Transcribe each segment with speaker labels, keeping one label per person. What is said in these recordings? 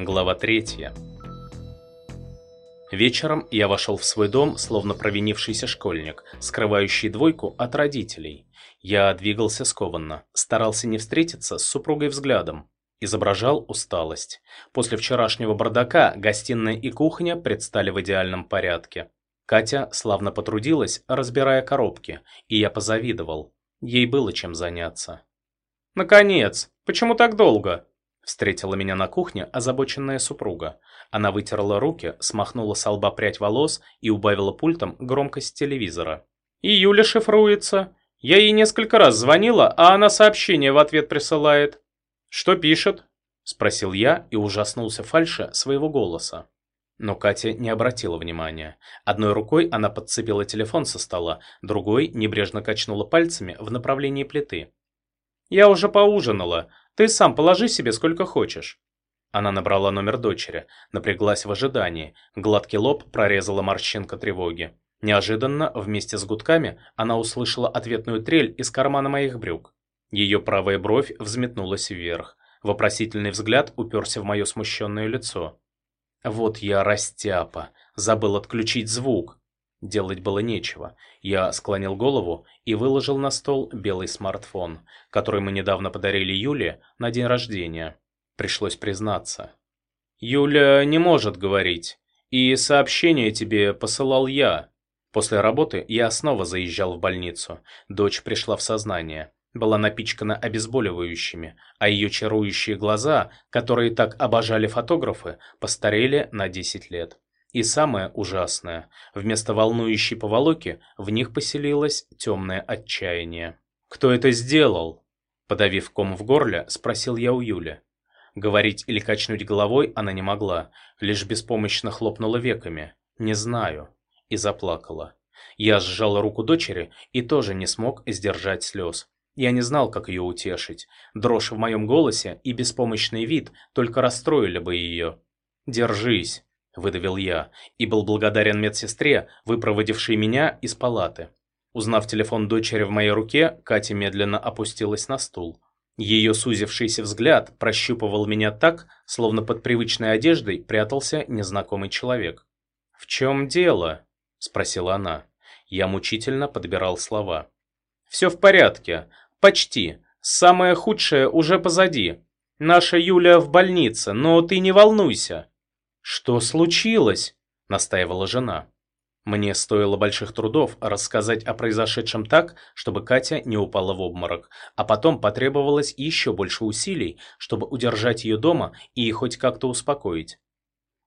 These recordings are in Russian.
Speaker 1: Глава третья. Вечером я вошел в свой дом, словно провинившийся школьник, скрывающий двойку от родителей. Я двигался скованно, старался не встретиться с супругой взглядом, изображал усталость. После вчерашнего бардака гостиная и кухня предстали в идеальном порядке. Катя славно потрудилась, разбирая коробки, и я позавидовал. Ей было чем заняться. «Наконец! Почему так долго?» Встретила меня на кухне озабоченная супруга. Она вытерла руки, смахнула с лба прядь волос и убавила пультом громкость телевизора. «И Юля шифруется. Я ей несколько раз звонила, а она сообщение в ответ присылает». «Что пишет?» – спросил я и ужаснулся фальше своего голоса. Но Катя не обратила внимания. Одной рукой она подцепила телефон со стола, другой небрежно качнула пальцами в направлении плиты. «Я уже поужинала. Ты сам положи себе сколько хочешь». Она набрала номер дочери, напряглась в ожидании. Гладкий лоб прорезала морщинка тревоги. Неожиданно, вместе с гудками, она услышала ответную трель из кармана моих брюк. Ее правая бровь взметнулась вверх. Вопросительный взгляд уперся в мое смущенное лицо. Вот я растяпа, забыл отключить звук. Делать было нечего. Я склонил голову и выложил на стол белый смартфон, который мы недавно подарили Юле на день рождения. Пришлось признаться. «Юля не может говорить, и сообщение тебе посылал я». После работы я снова заезжал в больницу. Дочь пришла в сознание была напичкана обезболивающими, а ее чарующие глаза, которые так обожали фотографы, постарели на 10 лет. И самое ужасное, вместо волнующей поволоки в них поселилось темное отчаяние. «Кто это сделал?» Подавив ком в горле, спросил я у Юли. Говорить или качнуть головой она не могла, лишь беспомощно хлопнула веками. «Не знаю». И заплакала. Я сжал руку дочери и тоже не смог сдержать слез. Я не знал, как ее утешить. Дрожь в моем голосе и беспомощный вид только расстроили бы ее. «Держись», – выдавил я, и был благодарен медсестре, выпроводившей меня из палаты. Узнав телефон дочери в моей руке, Катя медленно опустилась на стул. Ее сузившийся взгляд прощупывал меня так, словно под привычной одеждой прятался незнакомый человек. «В чем дело?» – спросила она. Я мучительно подбирал слова. «Все в порядке. Почти. Самое худшее уже позади. Наша Юля в больнице, но ты не волнуйся. Что случилось? Настаивала жена. Мне стоило больших трудов рассказать о произошедшем так, чтобы Катя не упала в обморок, а потом потребовалось еще больше усилий, чтобы удержать ее дома и хоть как-то успокоить.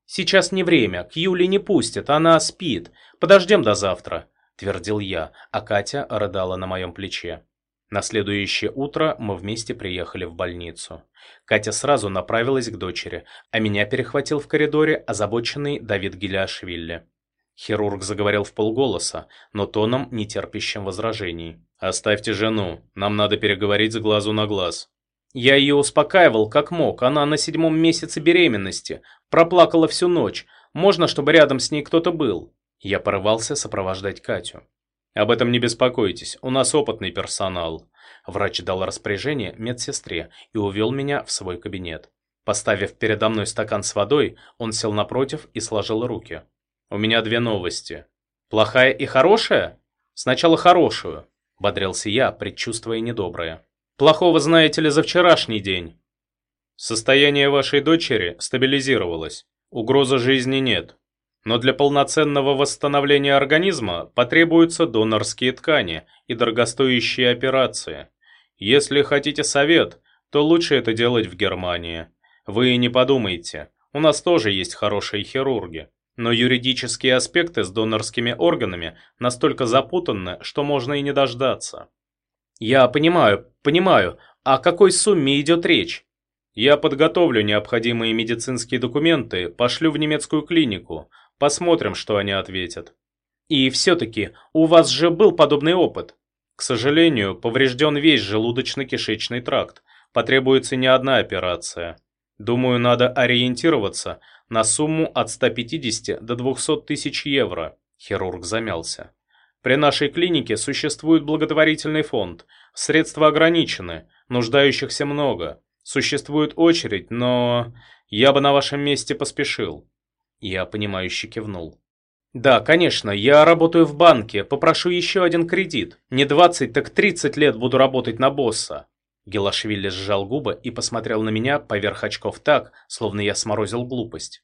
Speaker 1: «Сейчас не время, к Юле не пустят, она спит. Подождем до завтра», – твердил я, а Катя рыдала на моем плече. На следующее утро мы вместе приехали в больницу. Катя сразу направилась к дочери, а меня перехватил в коридоре озабоченный Давид Геляшвили. Хирург заговорил в полголоса, но тоном, не терпящим возражений. «Оставьте жену, нам надо переговорить с глазу на глаз». Я ее успокаивал как мог, она на седьмом месяце беременности, проплакала всю ночь, можно, чтобы рядом с ней кто-то был. Я порывался сопровождать Катю. «Об этом не беспокойтесь, у нас опытный персонал». Врач дал распоряжение медсестре и увел меня в свой кабинет. Поставив передо мной стакан с водой, он сел напротив и сложил руки. «У меня две новости. Плохая и хорошая? Сначала хорошую», — бодрился я, предчувствуя недоброе. «Плохого знаете ли за вчерашний день?» «Состояние вашей дочери стабилизировалось. Угрозы жизни нет. Но для полноценного восстановления организма потребуются донорские ткани и дорогостоящие операции. Если хотите совет, то лучше это делать в Германии. Вы не подумайте, у нас тоже есть хорошие хирурги. Но юридические аспекты с донорскими органами настолько запутанны, что можно и не дождаться. Я понимаю, понимаю, о какой сумме идет речь? Я подготовлю необходимые медицинские документы, пошлю в немецкую клинику, Посмотрим, что они ответят. И все-таки, у вас же был подобный опыт. К сожалению, поврежден весь желудочно-кишечный тракт. Потребуется не одна операция. Думаю, надо ориентироваться на сумму от 150 до 200 тысяч евро. Хирург замялся. При нашей клинике существует благотворительный фонд. Средства ограничены, нуждающихся много. Существует очередь, но я бы на вашем месте поспешил. Я понимающе кивнул. «Да, конечно, я работаю в банке, попрошу еще один кредит. Не 20, так 30 лет буду работать на босса». Гелашвили сжал губы и посмотрел на меня поверх очков так, словно я сморозил глупость.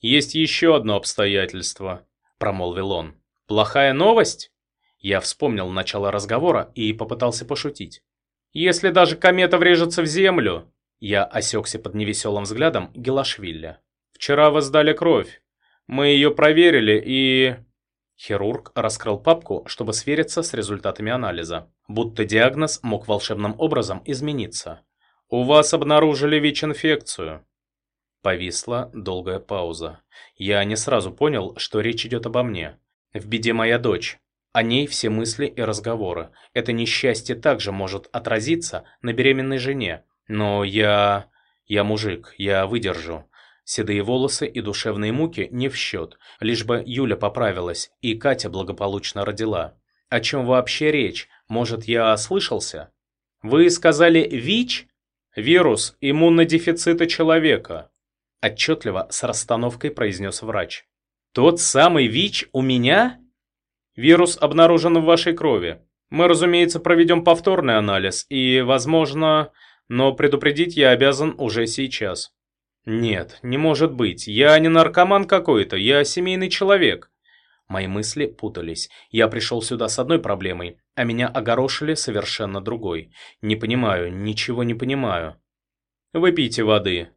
Speaker 1: «Есть еще одно обстоятельство», — промолвил он. «Плохая новость?» Я вспомнил начало разговора и попытался пошутить. «Если даже комета врежется в Землю...» Я осекся под невеселым взглядом Гелашвили. «Вчера вы сдали кровь. Мы ее проверили и...» Хирург раскрыл папку, чтобы свериться с результатами анализа. Будто диагноз мог волшебным образом измениться. «У вас обнаружили ВИЧ-инфекцию». Повисла долгая пауза. Я не сразу понял, что речь идет обо мне. В беде моя дочь. О ней все мысли и разговоры. Это несчастье также может отразиться на беременной жене. Но я... я мужик, я выдержу. Седые волосы и душевные муки не в счет, лишь бы Юля поправилась и Катя благополучно родила. О чем вообще речь? Может, я ослышался? Вы сказали ВИЧ? Вирус иммунодефицита человека. Отчетливо с расстановкой произнес врач. Тот самый ВИЧ у меня? Вирус обнаружен в вашей крови. Мы, разумеется, проведем повторный анализ и, возможно, но предупредить я обязан уже сейчас. «Нет, не может быть. Я не наркоман какой-то, я семейный человек». Мои мысли путались. Я пришел сюда с одной проблемой, а меня огорошили совершенно другой. Не понимаю, ничего не понимаю. «Выпейте воды».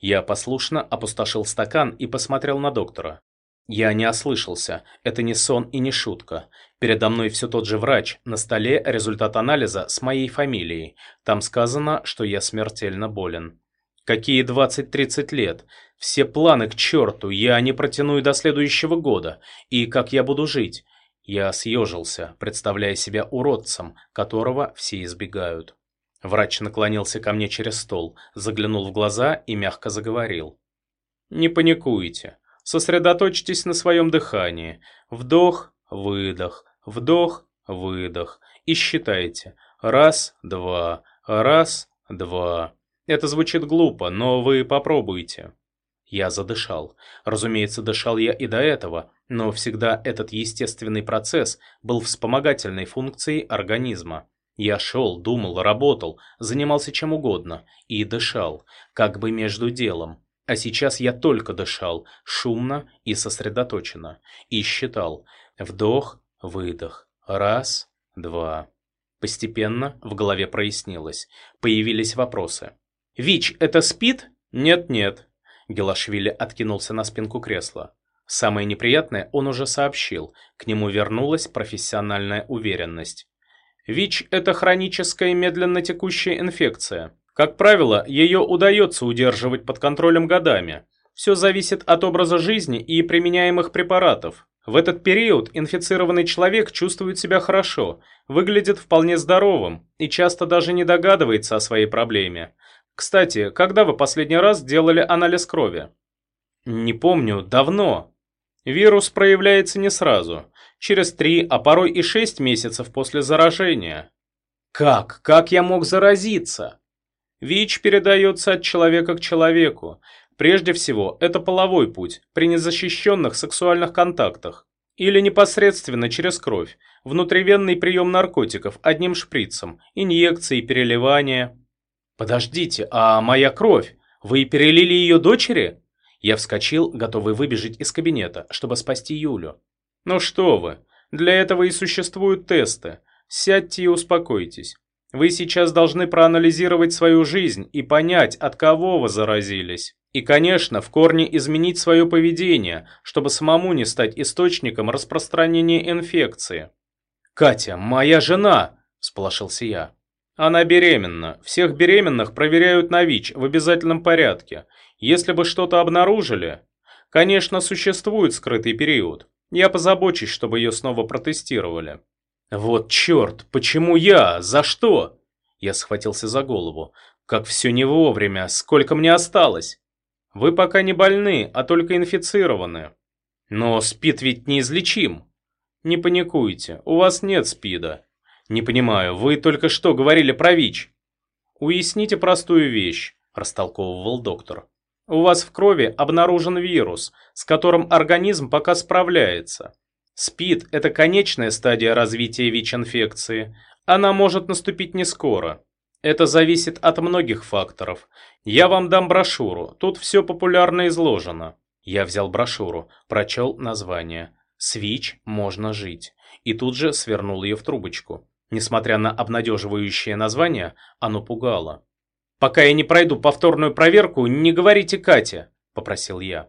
Speaker 1: Я послушно опустошил стакан и посмотрел на доктора. Я не ослышался, это не сон и не шутка. Передо мной все тот же врач, на столе результат анализа с моей фамилией. Там сказано, что я смертельно болен. Какие 20-30 лет? Все планы к черту, я не протяну и до следующего года. И как я буду жить? Я съежился, представляя себя уродцем, которого все избегают. Врач наклонился ко мне через стол, заглянул в глаза и мягко заговорил. «Не паникуйте. Сосредоточьтесь на своем дыхании. Вдох, выдох, вдох, выдох. И считайте. Раз, два, раз, два. Это звучит глупо, но вы попробуйте. Я задышал. Разумеется, дышал я и до этого, но всегда этот естественный процесс был вспомогательной функцией организма. Я шел, думал, работал, занимался чем угодно и дышал, как бы между делом. А сейчас я только дышал, шумно и сосредоточенно, и считал. Вдох, выдох. Раз, два. Постепенно в голове прояснилось. Появились вопросы. «ВИЧ – это СПИД?» «Нет-нет». Гелашвили откинулся на спинку кресла. Самое неприятное он уже сообщил. К нему вернулась профессиональная уверенность. ВИЧ – это хроническая медленно текущая инфекция. Как правило, ее удается удерживать под контролем годами. Все зависит от образа жизни и применяемых препаратов. В этот период инфицированный человек чувствует себя хорошо, выглядит вполне здоровым и часто даже не догадывается о своей проблеме. Кстати, когда вы последний раз делали анализ крови? Не помню, давно. Вирус проявляется не сразу. Через три, а порой и шесть месяцев после заражения. Как? Как я мог заразиться? ВИЧ передается от человека к человеку. Прежде всего, это половой путь, при незащищенных сексуальных контактах. Или непосредственно через кровь, внутривенный прием наркотиков одним шприцем, инъекции, переливания. «Подождите, а моя кровь? Вы перелили ее дочери?» Я вскочил, готовый выбежать из кабинета, чтобы спасти Юлю. «Ну что вы, для этого и существуют тесты. Сядьте и успокойтесь. Вы сейчас должны проанализировать свою жизнь и понять, от кого вы заразились. И, конечно, в корне изменить свое поведение, чтобы самому не стать источником распространения инфекции». «Катя, моя жена!» – всполошился я. Она беременна. Всех беременных проверяют на ВИЧ в обязательном порядке. Если бы что-то обнаружили... Конечно, существует скрытый период. Я позабочусь, чтобы ее снова протестировали. Вот черт, почему я? За что? Я схватился за голову. Как все не вовремя, сколько мне осталось? Вы пока не больны, а только инфицированы. Но СПИД ведь неизлечим. Не паникуйте, у вас нет СПИДа. «Не понимаю, вы только что говорили про ВИЧ». «Уясните простую вещь», – растолковывал доктор. «У вас в крови обнаружен вирус, с которым организм пока справляется. СПИД – это конечная стадия развития ВИЧ-инфекции. Она может наступить не скоро. Это зависит от многих факторов. Я вам дам брошюру, тут все популярно изложено». Я взял брошюру, прочел название. «С ВИЧ можно жить». И тут же свернул ее в трубочку. Несмотря на обнадеживающее название, оно пугало. «Пока я не пройду повторную проверку, не говорите Кате», – попросил я.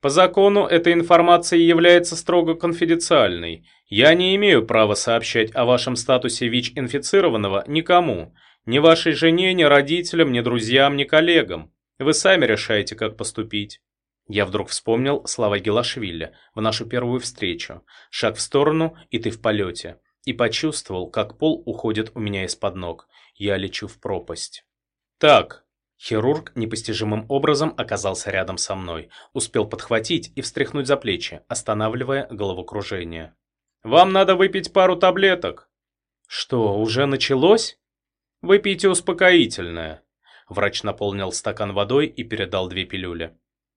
Speaker 1: «По закону эта информация является строго конфиденциальной. Я не имею права сообщать о вашем статусе ВИЧ-инфицированного никому, ни вашей жене, ни родителям, ни друзьям, ни коллегам. Вы сами решаете, как поступить». Я вдруг вспомнил слова Гелашвили в нашу первую встречу. «Шаг в сторону, и ты в полете». И почувствовал, как пол уходит у меня из-под ног. Я лечу в пропасть. «Так». Хирург непостижимым образом оказался рядом со мной. Успел подхватить и встряхнуть за плечи, останавливая головокружение. «Вам надо выпить пару таблеток». «Что, уже началось?» «Выпейте успокоительное». Врач наполнил стакан водой и передал две пилюли.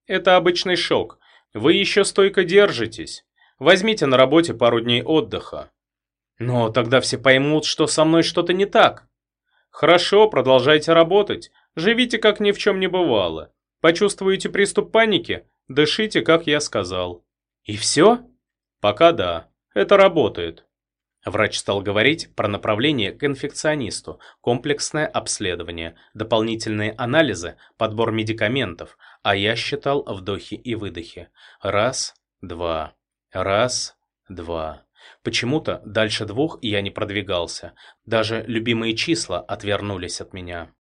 Speaker 1: Это обычный шок. Вы еще стойко держитесь. Возьмите на работе пару дней отдыха. Но тогда все поймут, что со мной что-то не так. Хорошо, продолжайте работать. Живите, как ни в чем не бывало. Почувствуете приступ паники? Дышите, как я сказал. И все? Пока да. Это работает. Врач стал говорить про направление к инфекционисту, комплексное обследование, дополнительные анализы, подбор медикаментов, а я считал вдохи и выдохи. Раз, два, раз, два. Почему-то дальше двух я не продвигался. Даже любимые числа отвернулись от меня.